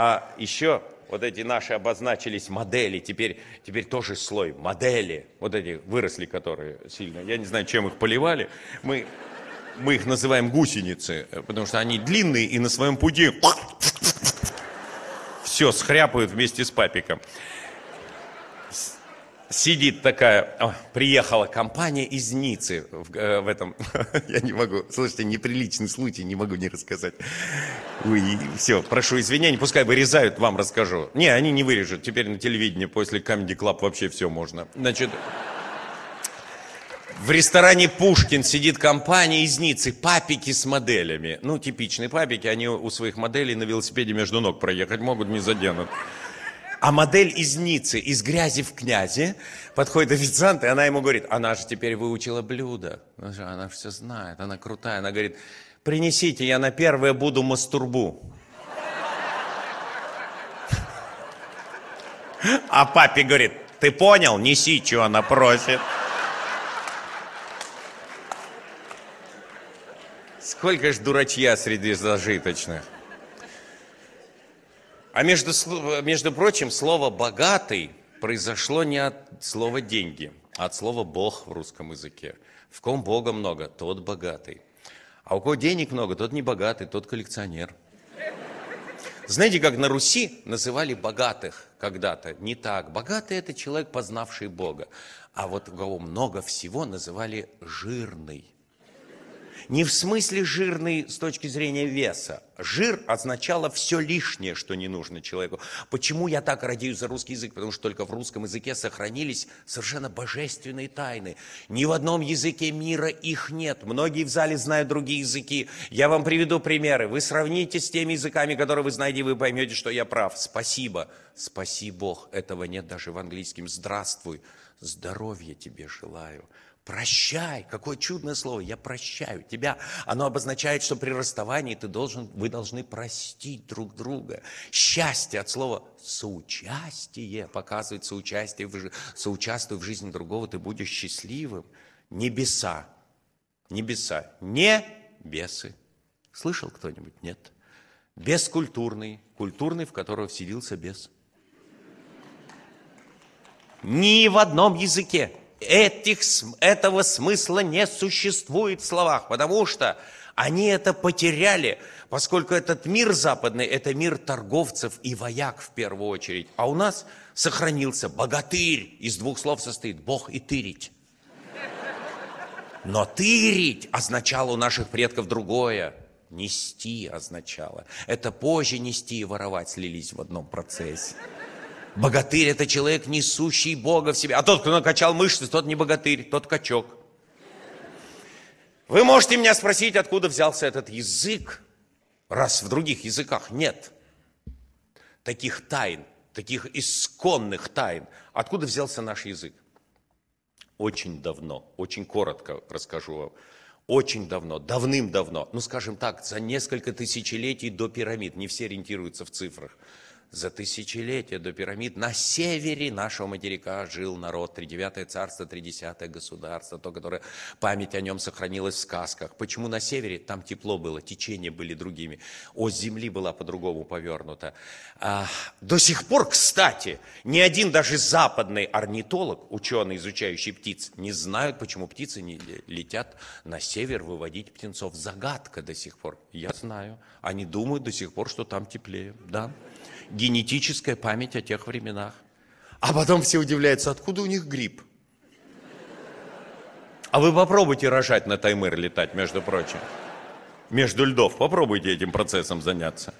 А еще вот эти наши обозначились модели, теперь, теперь тоже слой модели, вот эти выросли, которые сильно, я не знаю, чем их поливали, мы, мы их называем гусеницы, потому что они длинные и на своем пути все схряпают вместе с папиком. Сидит такая, о, приехала компания из Ниццы. В, э, в этом, я не могу, слушайте, неприличный случай, не могу не рассказать. Ой, все, прошу извинения, пускай вырезают, вам расскажу. Не, они не вырежут, теперь на телевидении после Comedy Club вообще все можно. Значит, в ресторане Пушкин сидит компания из Ниццы, папики с моделями. Ну, типичные папики, они у своих моделей на велосипеде между ног проехать могут, не заденут. А модель из Ниццы, из грязи в князе, подходит официант, и она ему говорит, она же теперь выучила блюдо. Она же все знает, она крутая. Она говорит, принесите, я на первое буду мастурбу. А папе говорит, ты понял, неси, что она просит. Сколько ж дурачья среди зажиточных. А между, между прочим, слово «богатый» произошло не от слова «деньги», а от слова «бог» в русском языке. В ком Бога много, тот богатый. А у кого денег много, тот не богатый, тот коллекционер. Знаете, как на Руси называли богатых когда-то? Не так. Богатый – это человек, познавший Бога. А вот у кого много всего называли жирный. Не в смысле жирный с точки зрения веса. Жир означало все лишнее, что не нужно человеку. Почему я так радеюсь за русский язык? Потому что только в русском языке сохранились совершенно божественные тайны. Ни в одном языке мира их нет. Многие в зале знают другие языки. Я вам приведу примеры. Вы сравните с теми языками, которые вы знаете, и вы поймете, что я прав. Спасибо. Спаси Бог. Этого нет даже в английском. Здравствуй. Здоровья тебе желаю. Прощай. Какое чудное слово. Я прощаю тебя. Оно обозначает, что при расставании ты должен, вы должны простить друг друга. Счастье от слова соучастие показывает соучастие, в, соучаствуй в жизни другого, ты будешь счастливым. Небеса. Небеса. Не бесы. Слышал кто-нибудь? Нет. Бескультурный. Культурный, в которого вселился бес. Ни в одном языке этих, этого смысла не существует в словах, потому что они это потеряли, поскольку этот мир западный – это мир торговцев и вояк в первую очередь. А у нас сохранился богатырь, из двух слов состоит «бог» и «тырить». Но тырить означало у наших предков другое. Нести означало. Это позже нести и воровать слились в одном процессе. Богатырь – это человек, несущий Бога в себе. А тот, кто накачал мышцы, тот не богатырь, тот качок. Вы можете меня спросить, откуда взялся этот язык, раз в других языках нет таких тайн, таких исконных тайн. Откуда взялся наш язык? Очень давно, очень коротко расскажу вам. Очень давно, давным-давно, ну скажем так, за несколько тысячелетий до пирамид, не все ориентируются в цифрах – за тысячелетия до пирамид на севере нашего материка жил народ, тридевятое царство, тридесятое государство, то, которое память о нем сохранилась в сказках. Почему на севере? Там тепло было, течения были другими, ось земли была по-другому повернута. А, до сих пор, кстати, ни один даже западный орнитолог, ученый, изучающий птиц, не знают, почему птицы не летят на север выводить птенцов. Загадка до сих пор. Я знаю. Они думают до сих пор, что там теплее. Да генетическая память о тех временах. А потом все удивляются, откуда у них грипп. А вы попробуйте рожать на Таймыр летать, между прочим. Между льдов. Попробуйте этим процессом заняться.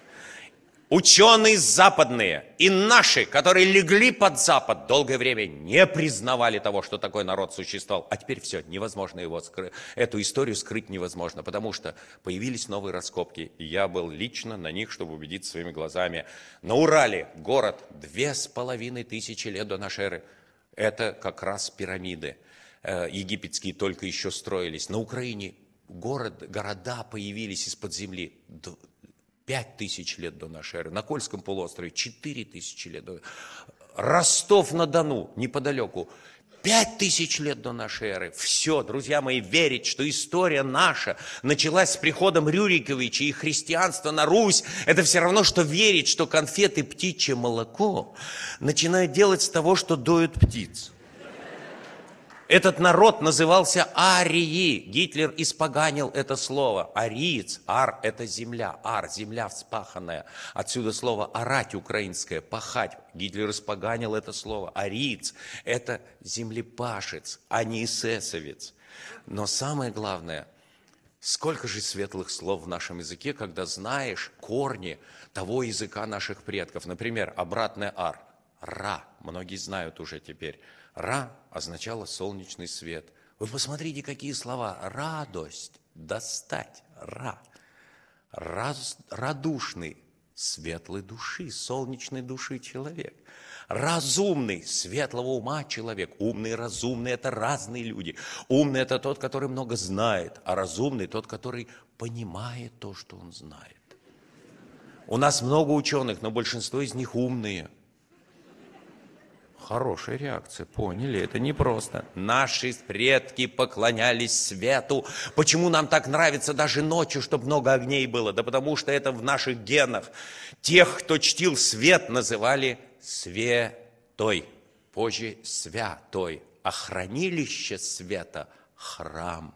Ученые западные и наши, которые легли под Запад, долгое время не признавали того, что такой народ существовал. А теперь все, невозможно его скрыть. Эту историю скрыть невозможно, потому что появились новые раскопки. И я был лично на них, чтобы убедиться своими глазами. На Урале город две с половиной тысячи лет до нашей эры. Это как раз пирамиды. Э, египетские только еще строились. На Украине город, города появились из-под земли Пять тысяч лет до нашей эры. На Кольском полуострове четыре тысячи лет до Ростов-на-Дону, неподалеку, Пять тысяч лет до нашей эры. Все, друзья мои, верить, что история наша началась с приходом Рюриковича и христианства на Русь, это все равно, что верить, что конфеты птичье молоко начинают делать с того, что доют птиц. Этот народ назывался Арии. Гитлер испоганил это слово. Ариец. Ар – это земля. Ар – земля вспаханная. Отсюда слово орать украинское, пахать. Гитлер испоганил это слово. Ариец – это землепашец, а не эсэсовец. Но самое главное, сколько же светлых слов в нашем языке, когда знаешь корни того языка наших предков. Например, обратное ар – ра. Многие знают уже теперь. Ра означало солнечный свет. Вы посмотрите, какие слова. Радость, достать, ра. Раз, радушный, светлой души, солнечной души человек. Разумный, светлого ума человек. Умный и разумный – это разные люди. Умный – это тот, который много знает, а разумный – тот, который понимает то, что он знает. У нас много ученых, но большинство из них умные – Хорошая реакция, поняли, это непросто. Наши предки поклонялись свету. Почему нам так нравится даже ночью, чтобы много огней было? Да потому что это в наших генах. Тех, кто чтил свет, называли светой, позже святой. А хранилище света – храм.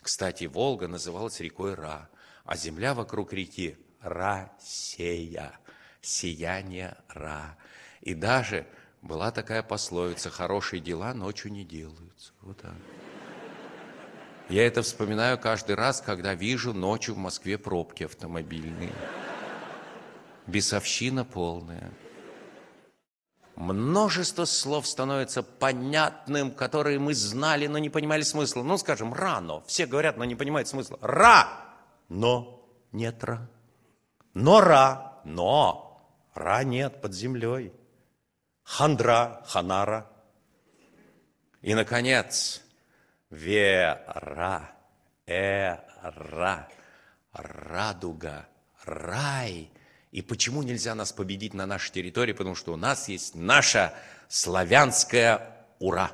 Кстати, Волга называлась рекой Ра, а земля вокруг реки – Расея, сияние Ра. И даже – была такая пословица, хорошие дела ночью не делаются. Вот так. Я это вспоминаю каждый раз, когда вижу ночью в Москве пробки автомобильные. Бесовщина полная. Множество слов становится понятным, которые мы знали, но не понимали смысла. Ну, скажем, рано. Все говорят, но не понимают смысла. Ра, но нет ра. Но ра, но ра нет под землей хандра, ханара. И, наконец, вера, эра, радуга, рай. И почему нельзя нас победить на нашей территории? Потому что у нас есть наша славянская ура.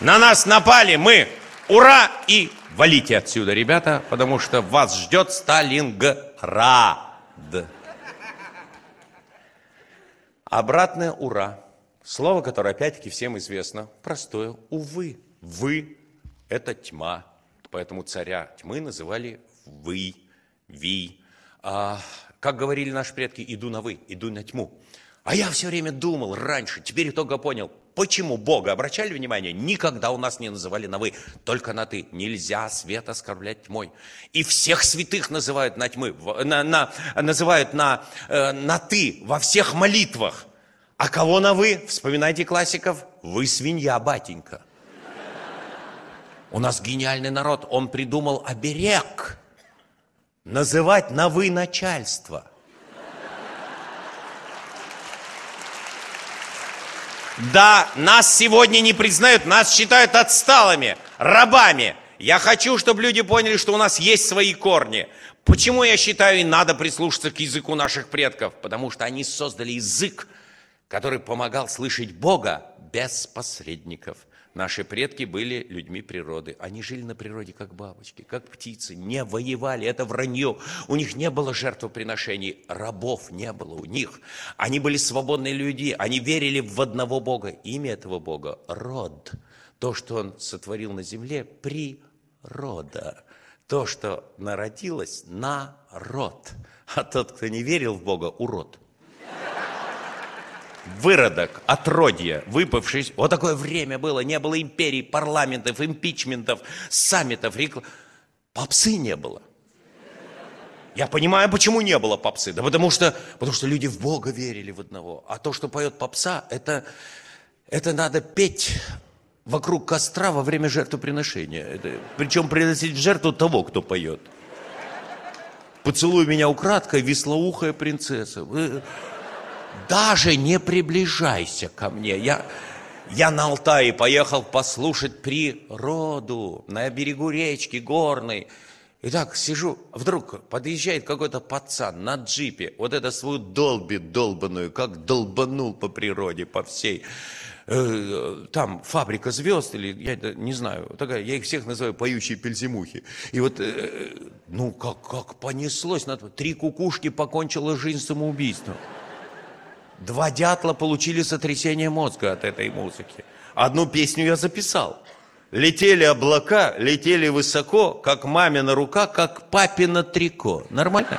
На нас напали мы, ура, и Валите отсюда, ребята, потому что вас ждет Сталинград. Обратное «ура». Слово, которое опять-таки всем известно, простое «увы». «Вы» – это тьма, поэтому царя тьмы называли «вы», «ви». А, как говорили наши предки, иду на «вы», иду на тьму. А я все время думал раньше, теперь только понял – Почему Бога, обращали внимание, никогда у нас не называли на «вы», только на «ты». Нельзя свет оскорблять тьмой. И всех святых называют на тьмы, на, на, называют на, э, на «ты» во всех молитвах. А кого на «вы»? Вспоминайте классиков. Вы свинья, батенька. У нас гениальный народ, он придумал оберег. Называть на «вы» начальство – Да, нас сегодня не признают, нас считают отсталыми, рабами. Я хочу, чтобы люди поняли, что у нас есть свои корни. Почему я считаю, и надо прислушаться к языку наших предков? Потому что они создали язык, который помогал слышать Бога без посредников – Наши предки были людьми природы. Они жили на природе, как бабочки, как птицы, не воевали. Это вранье. У них не было жертвоприношений, рабов не было у них. Они были свободные люди, они верили в одного Бога. Имя этого Бога – Род. То, что Он сотворил на земле – природа. То, что народилось – народ. А тот, кто не верил в Бога – урод – выродок, отродье, выпавший. Вот такое время было. Не было империй, парламентов, импичментов, саммитов, рекл... Попсы не было. Я понимаю, почему не было попсы. Да потому что, потому что люди в Бога верили в одного. А то, что поет попса, это, это надо петь вокруг костра во время жертвоприношения. Это, причем приносить жертву того, кто поет. Поцелуй меня украдкой, веслоухая принцесса даже не приближайся ко мне. Я, я на Алтае поехал послушать природу на берегу речки горной. И так сижу, вдруг подъезжает какой-то пацан на джипе, вот это свою долби долбаную, как долбанул по природе, по всей. Э, там фабрика звезд, или я это не знаю, такая, я их всех называю поющие пельзимухи. И вот, э, ну, как, как понеслось, три кукушки покончила жизнь самоубийством. Два дятла получили сотрясение мозга от этой музыки. Одну песню я записал. Летели облака, летели высоко, как мамина рука, как папина трико. Нормально?